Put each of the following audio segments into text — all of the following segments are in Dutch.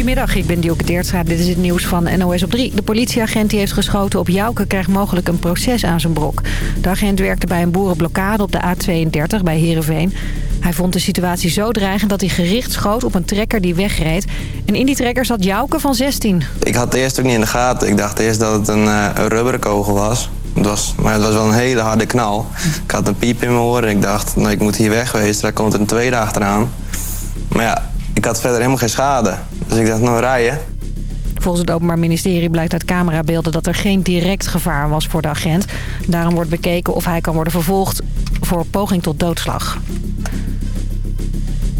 Goedemiddag, ik ben Dielke Deertstra. Dit is het nieuws van NOS op 3. De politieagent die heeft geschoten op Jouke krijgt mogelijk een proces aan zijn brok. De agent werkte bij een boerenblokkade op de A32 bij Heerenveen. Hij vond de situatie zo dreigend dat hij gericht schoot op een trekker die wegreed. En in die trekker zat Jouke van 16. Ik had het eerst ook niet in de gaten. Ik dacht eerst dat het een, uh, een rubberen kogel was. Het was. Maar het was wel een hele harde knal. Ik had een piep in mijn oren. Ik dacht, nou, ik moet hier wegwezen. Daar komt een tweede achteraan. Maar ja, ik had verder helemaal geen schade. Dus ik dacht, nou rijden. Volgens het Openbaar Ministerie blijkt uit camerabeelden dat er geen direct gevaar was voor de agent. Daarom wordt bekeken of hij kan worden vervolgd voor poging tot doodslag.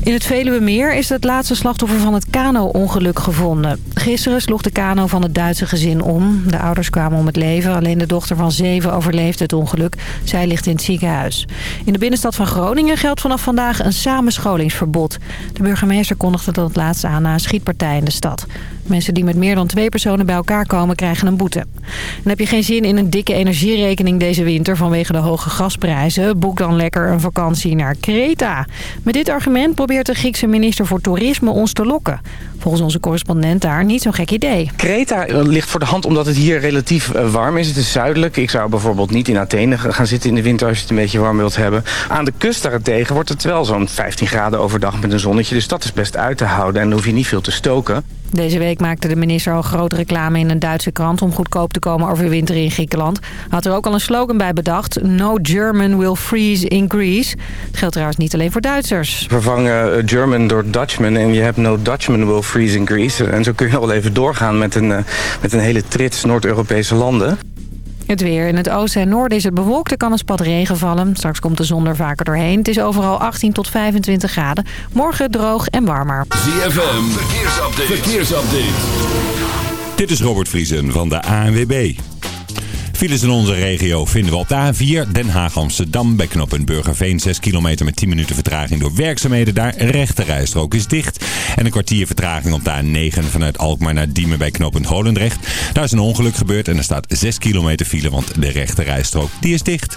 In het Veluwemeer is het laatste slachtoffer van het kano-ongeluk gevonden. Gisteren sloeg de kano van het Duitse gezin om. De ouders kwamen om het leven. Alleen de dochter van zeven overleefde het ongeluk. Zij ligt in het ziekenhuis. In de binnenstad van Groningen geldt vanaf vandaag een samenscholingsverbod. De burgemeester kondigde dat laatst aan na een schietpartij in de stad. Mensen die met meer dan twee personen bij elkaar komen krijgen een boete. En heb je geen zin in een dikke energierekening deze winter vanwege de hoge gasprijzen? Boek dan lekker een vakantie naar Kreta. Met dit argument probeert de Griekse minister voor Toerisme ons te lokken. Volgens onze correspondent daar niet zo'n gek idee. Kreta ligt voor de hand omdat het hier relatief eh, warm is. Het is zuidelijk. Ik zou bijvoorbeeld niet in Athene gaan zitten in de winter als je het een beetje warm wilt hebben. Aan de kust daarentegen wordt het wel zo'n 15 graden overdag met een zonnetje. Dus dat is best uit te houden en dan hoef je niet veel te stoken. Deze week maakte de minister al grote reclame in een Duitse krant... om goedkoop te komen over winter in Griekenland. Had er ook al een slogan bij bedacht. No German will freeze in Greece. Het geldt trouwens niet alleen voor Duitsers. Vervangen eh, German door Dutchman en je hebt no Dutchman will freeze in Greece. En zo kun je al even doorgaan met een, eh, met een hele trits Noord-Europese landen. Het weer. In het oosten en noorden is het bewolkt. Er kan een spat regen vallen. Straks komt de zon er vaker doorheen. Het is overal 18 tot 25 graden. Morgen droog en warmer. ZFM. Verkeersupdate. Verkeersupdate. Dit is Robert Vriesen van de ANWB. Files in onze regio vinden we op de A4 Den Haag-Amsterdam bij knooppunt Burgerveen. 6 kilometer met 10 minuten vertraging door werkzaamheden daar. Rechte rijstrook is dicht. En een kwartier vertraging op de A9 vanuit Alkmaar naar Diemen bij knooppunt Holendrecht. Daar is een ongeluk gebeurd en er staat 6 kilometer file, want de rechte rijstrook die is dicht.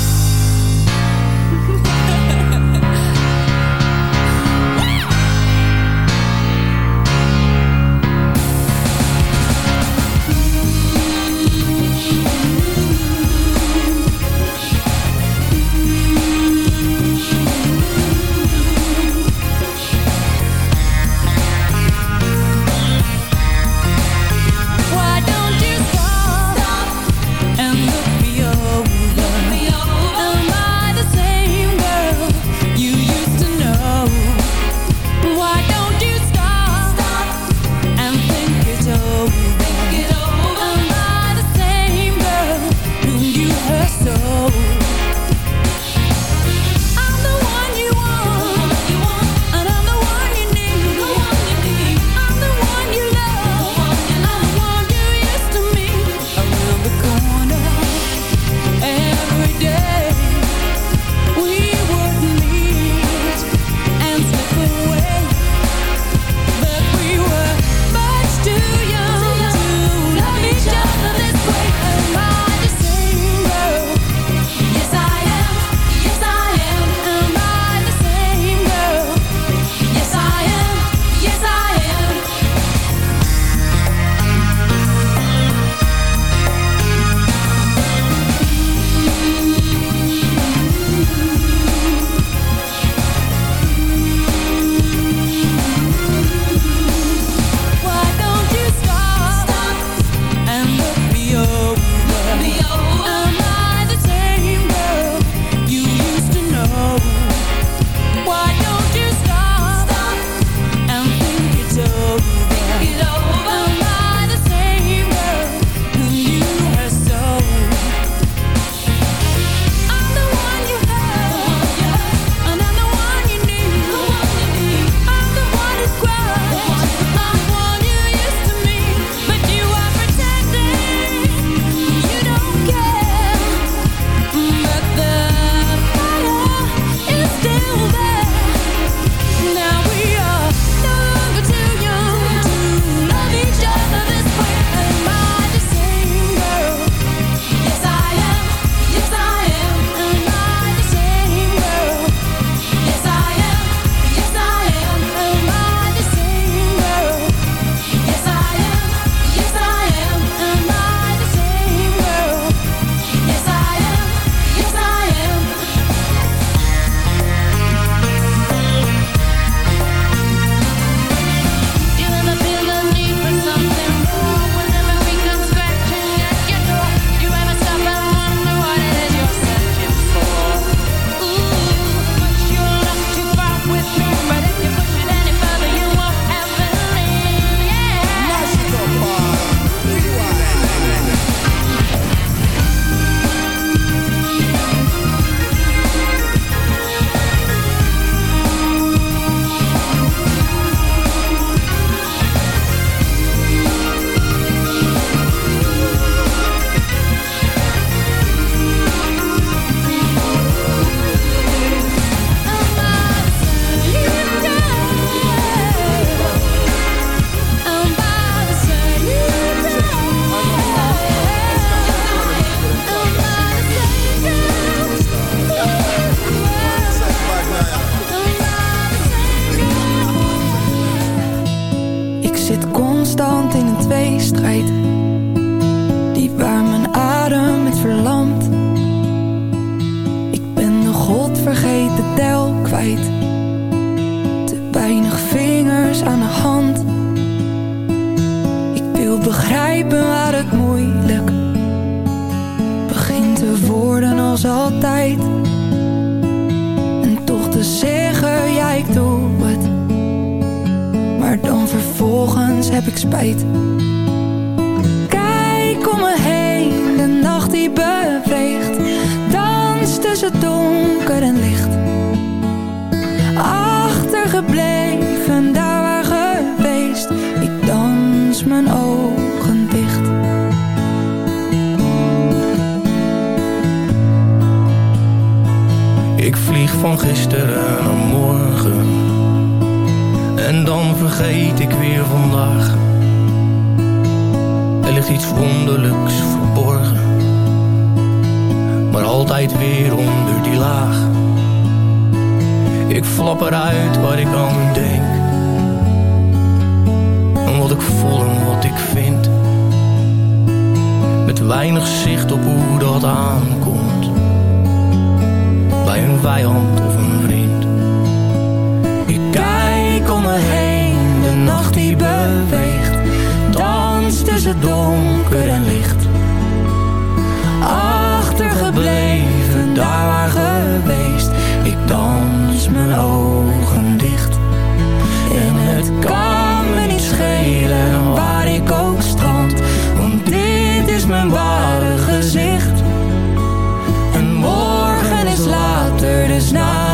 En dan vergeet ik weer vandaag. Er ligt iets wonderlijks verborgen. Maar altijd weer onder die laag. Ik flap eruit waar ik aan denk. En wat ik voel en wat ik vind. Met weinig zicht op hoe dat aankomt. Bij een vijand of een vriend. Om de nacht die beweegt, dans tussen donker en licht. Achtergebleven, daar waar geweest, ik dans mijn ogen dicht. En het kan me niet schelen waar ik ook strand, want dit is mijn ware gezicht. En morgen is later, dus naderhand.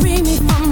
free me from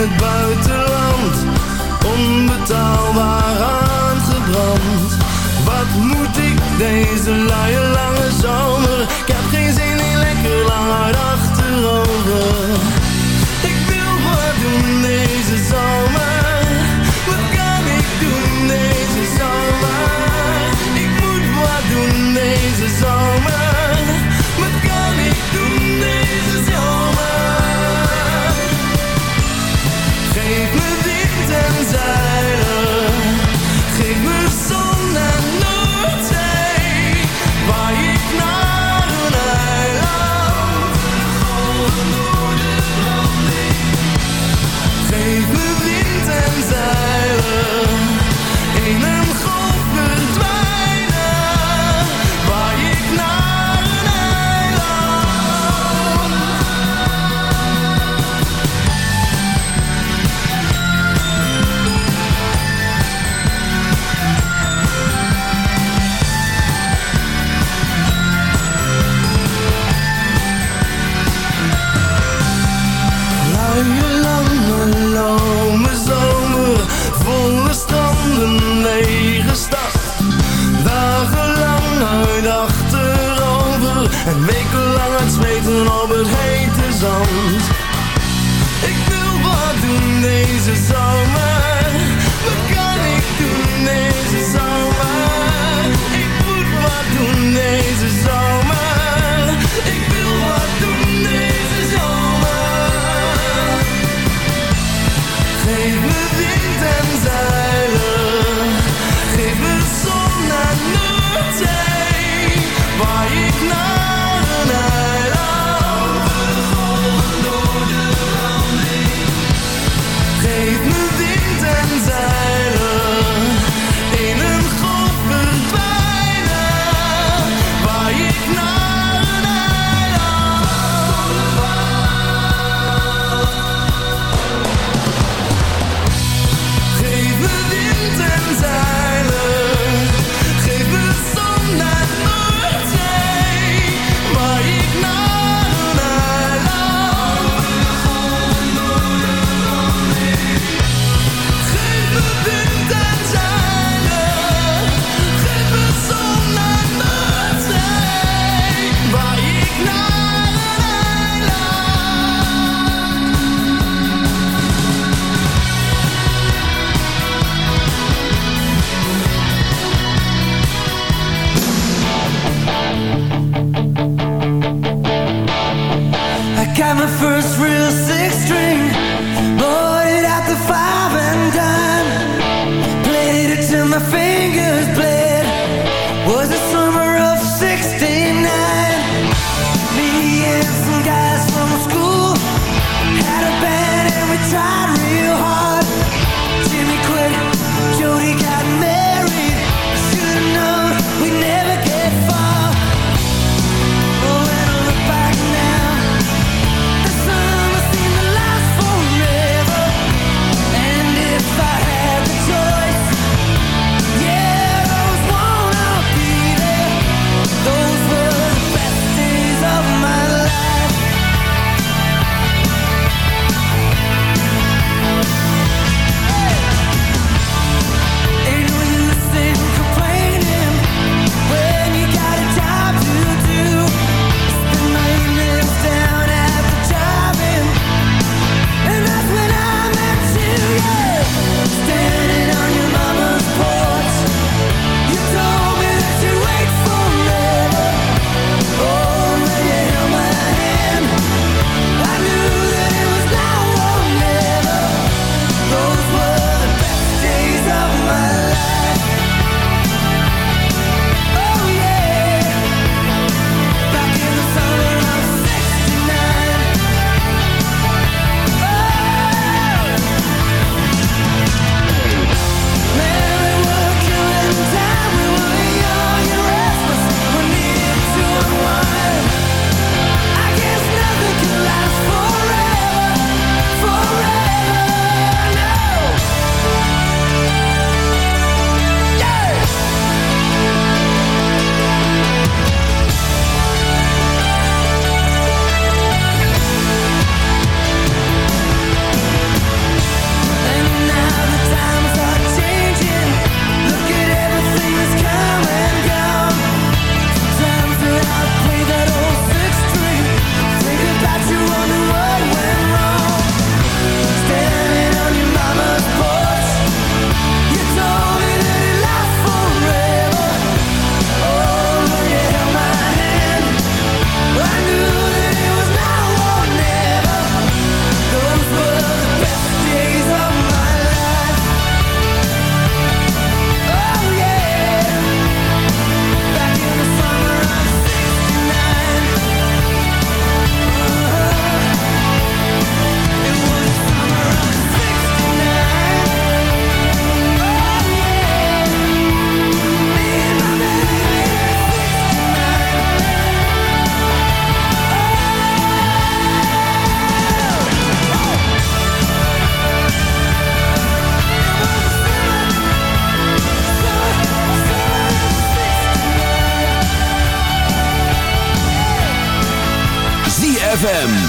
het buitenland. Onbetaalbaar aangebrand. Wat moet ik deze luie lange zomer? Ik heb geen zin in lekker lang achterover. Wekenlang het zweten op het hete zand. Ik wil wat doen deze zomer.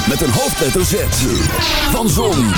Met een hoofdletter Z. Van Zon,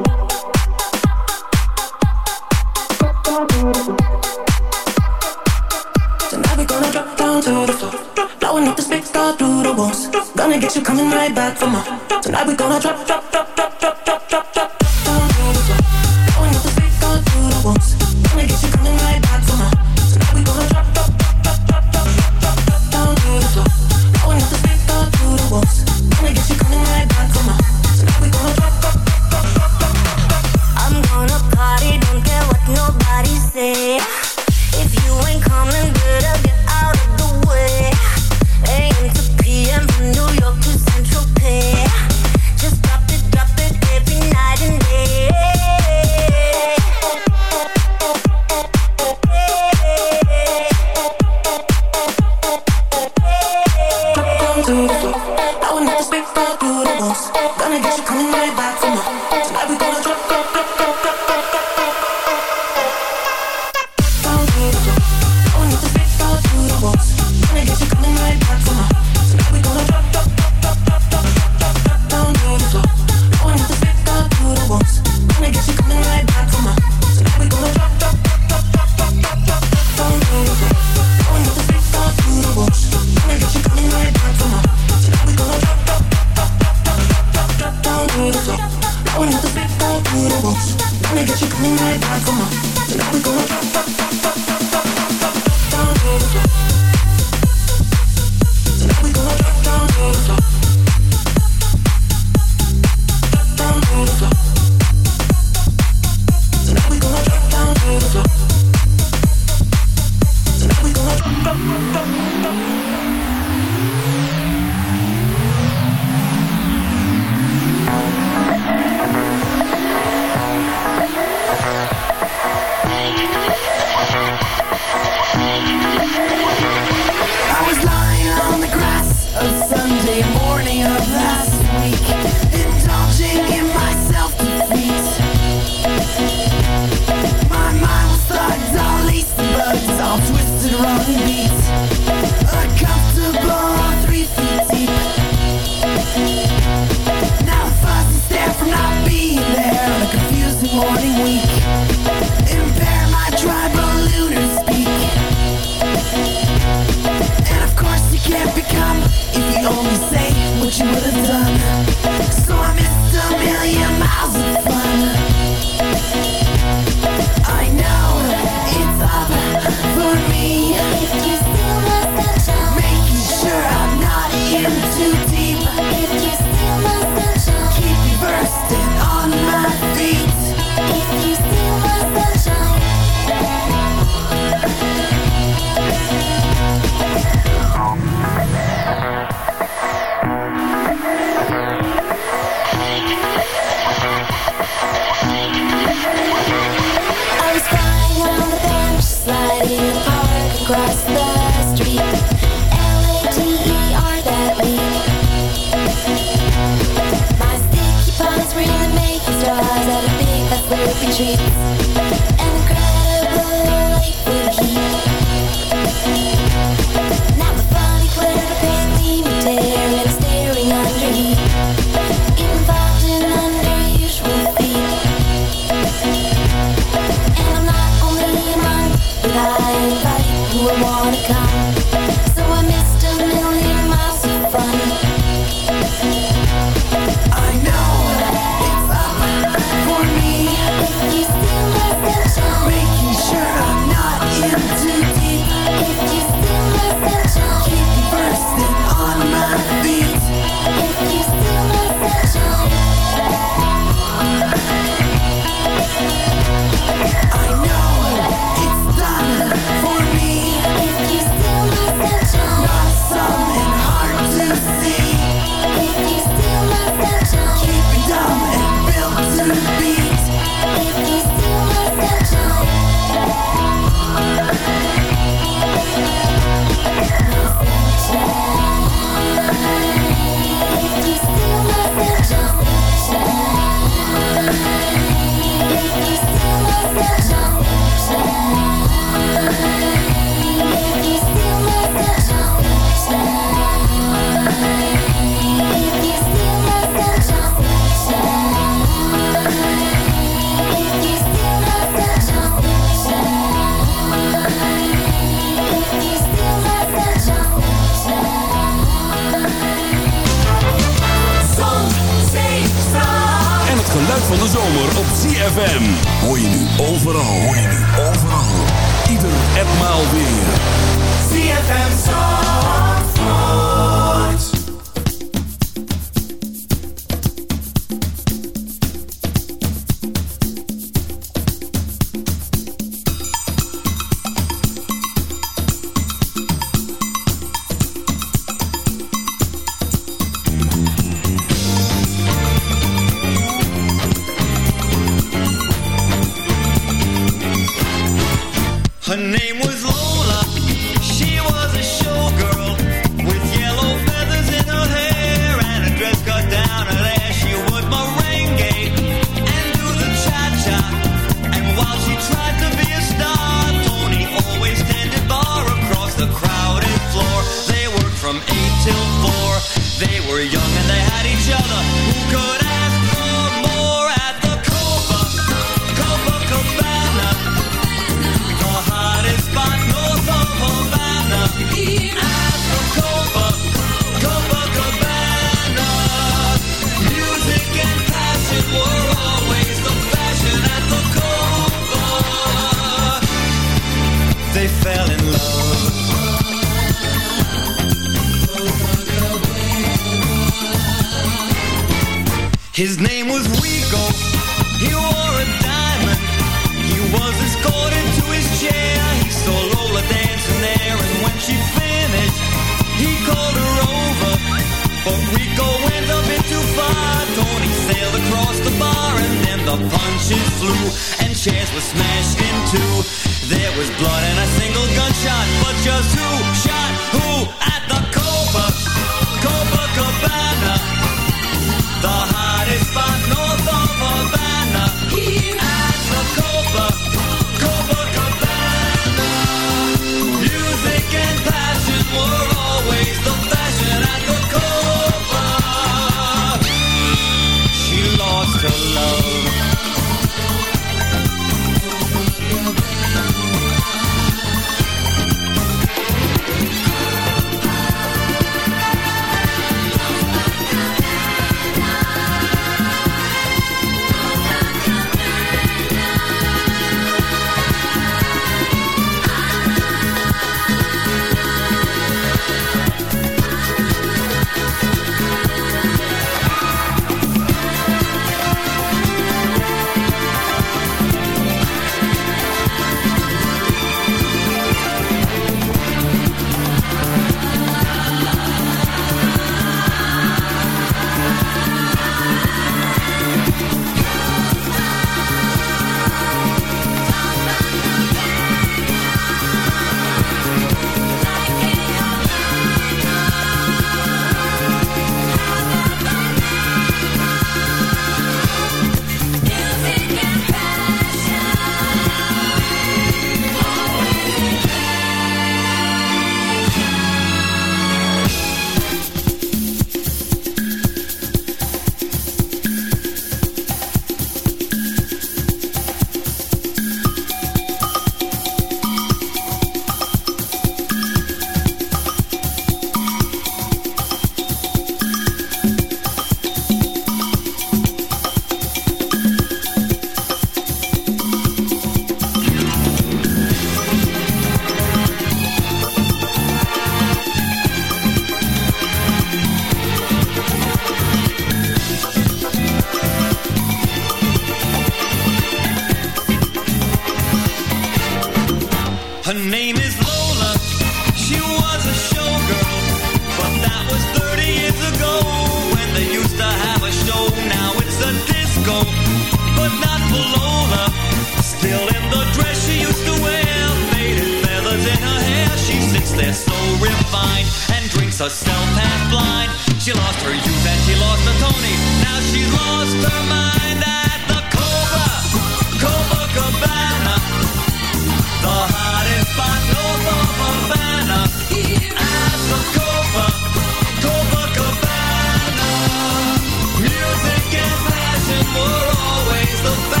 The.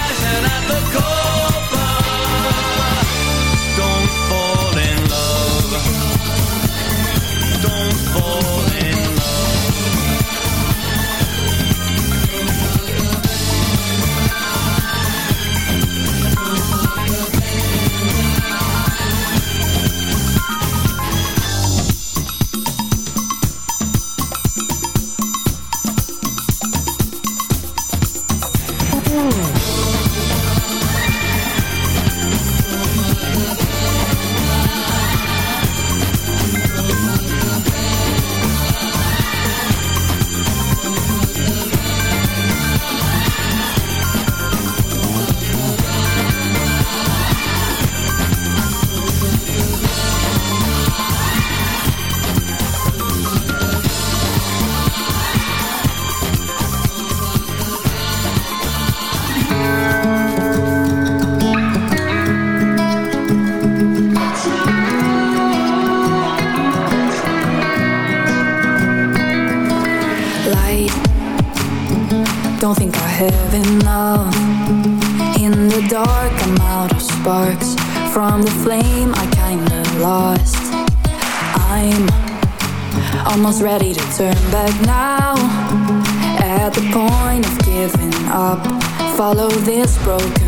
broke.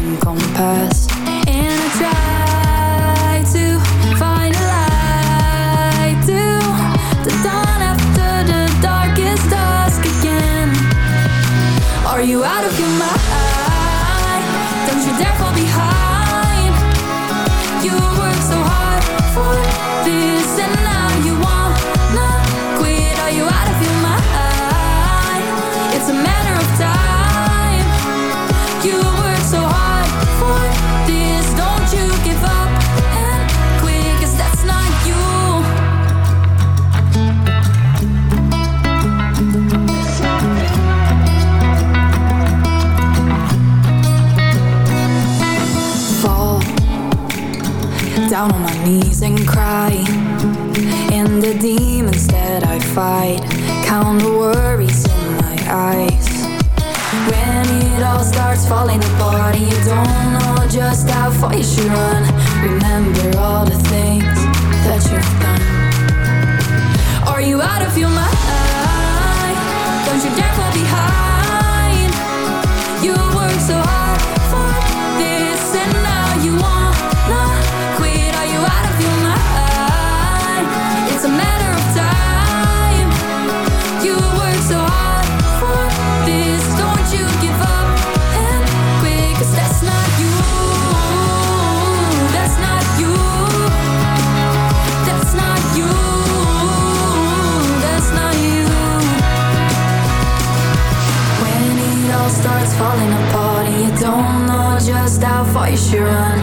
you should run. Remember all the things that you've done. Are you out of your mind? place you run